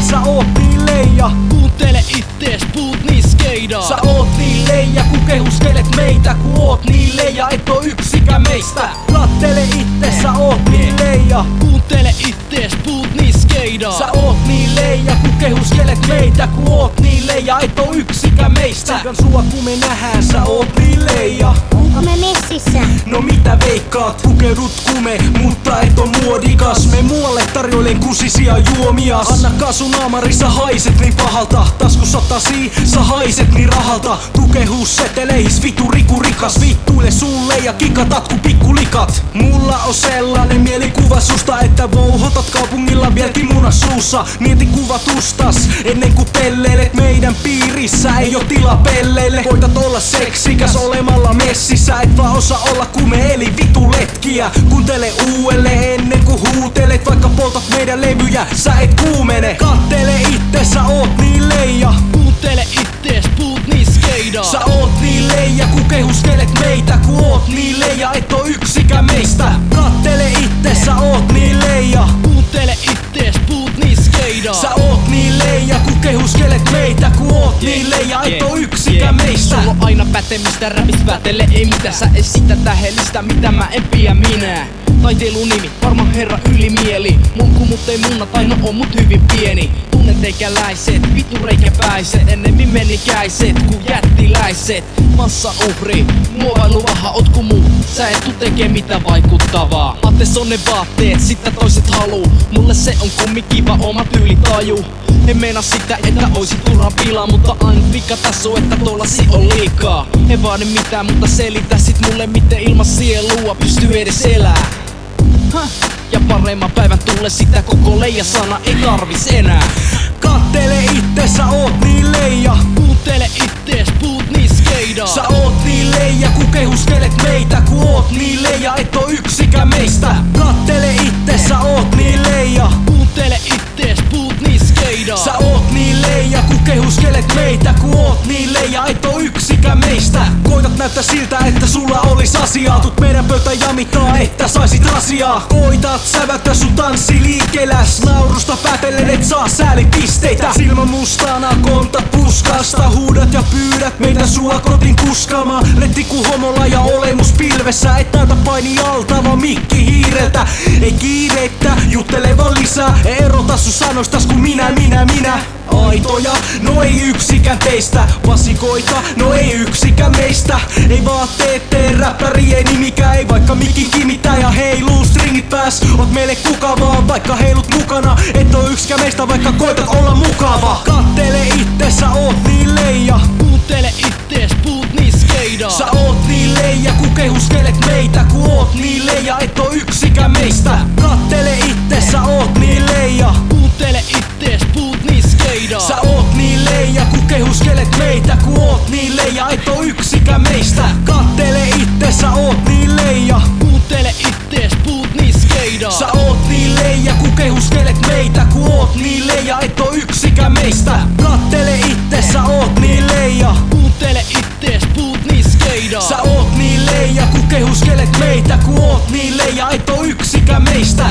sä oot niin leija Kuuntele ittees, puut niin skeidaa. Sä oot niin leija, kun kehuskelet meitä Kun oot niin leija, et oo yksikään meistä. Kattele itse, sä oot niin leija Kuuntele ittees, puut niin skeidaa. Sä oot niin leija, kun kehuskelet meitä Kun oot niin leija, et oo yksikään meistä. Tsikan sua kun me nähdään, sä oot niin leija Onko me messissä? No mitä veikkaat, pukeudut kume, mutta et on muodikas. Me muualle tarjoilen kusisia juomia. Anna kasu naamarissa haiset niin pahalta. Taskussa tasi, sä haiset niin rahalta. Tukehus seteleihis vitu riku rikas. Vittuille sulle ja kikatat ku pikkulikat. Mulla on sellainen mielikuva susta Että vouhotat kaupungilla vieläkin munas suussa. Mieti kuvatustas ennen kuin pelleilet meidän piirissä. Ei oo tila pelleille. Koitat olla seksikäs olemalla messissä. Et vaan osaa olla kume eli vitu letkiä Kuuntele uudelle ennen kuin huutelet Vaikka poltat meidän levyjä, sä et kuumene. Kattele itse, sä oot niin leija. Kuuntele ittees, puut niin skeidaa. Sä oot niin leija, kun kehuskelet meitä Kun oot niin leija, et oo yksikään meistä. Kattele itse, sä oot niin leija. Kuuntele ittees, puut niin skeidaa. Sä oot niin leija, kun kehuskelet meitä Kun oot niin leija, et oo yksikään meistä. Sulla on aina pätemistä, räpis vätele ei mitä Sä esität tähellistä, mitä mä en piä minä. Taiteilun nimi, varma herra ylimieli. Munku mut ei munna, tai no on mut hyvin pieni. Tunnet teikäläiset, vittu reikäpäiset. Ennemmin menikäiset kuin jättiläiset. Massa uhri, muovailu vaha oot ku muu. Sä et tuu tekee mitä vaikuttavaa. Aattees on ne vaatteet, sitä toiset haluu. Mulle se on kummi kiva oma tyylitaju en meina sitä, että oisit turha pilaa Mutta ainut vika on, että tollasi on liikaa. En vaadi mitään, mutta selitä sit mulle Miten ilman sielua pystyy edes elää? Ja paremman päivän tulle sitä koko leijasana ei tarvis enää. Kattele itse, sä oot niin leija. Kuuntele ittees, puut niin skeidaa. Sä oot niin leija, kun kehuskelet meitä Kun oot niin leija, et oo yksikään meistä. Kattele itse, skeidaa Sä oot niin leija, kun kehuskelet meitä Kun oot niin leija, et oo yksikään meistä. Koitat näyttää siltä, että sulla olis asiaa Tut meidän pöytä jamittaa, että saisit asiaa. Koitat säväyttää sun tanssi liikkeelläs Naurusta päätellen, et saa säälipisteitä. Silmä mustana, kontat puskasta. Huudat ja pyydät meitä sua kotiin kuskaamaan. Letti ku homolla ja olemus pilvessä Et näytä paini alta, vaan mikki hiireltä. Ei kiireettä, juttele vaan lisää. Erota sun sanoistas kun minä, minä, minä. Aitoja, no ei yksikään teistä. Vasikoita, no ei yksikään meistä. Ei vaatteet tee räppäri, ei nimikään Ei vaikka mikki kimittää ja heiluu stringit pääs. Oot meille kuka vaan, vaikka heilut mukana. Et oo yksikään meistä, vaikka koitat olla mukava. Kattele itse, sä oot niin leija. Kuuntele ittees, puut niin skeidaa. Sä oot niin leija, kun kehuskelet meitä Kun oot niin leija, et oo yksikään meistä. Kattele itse, sä oot oot niin leija, et oo yksikään meistä. Kattele itse, sä oot niin leija Kuuntele ittees, puut niin skeidaa Sä oot niin leija, kun kehuskelet meitä Kun oot niin leija, et oo yksikään meistä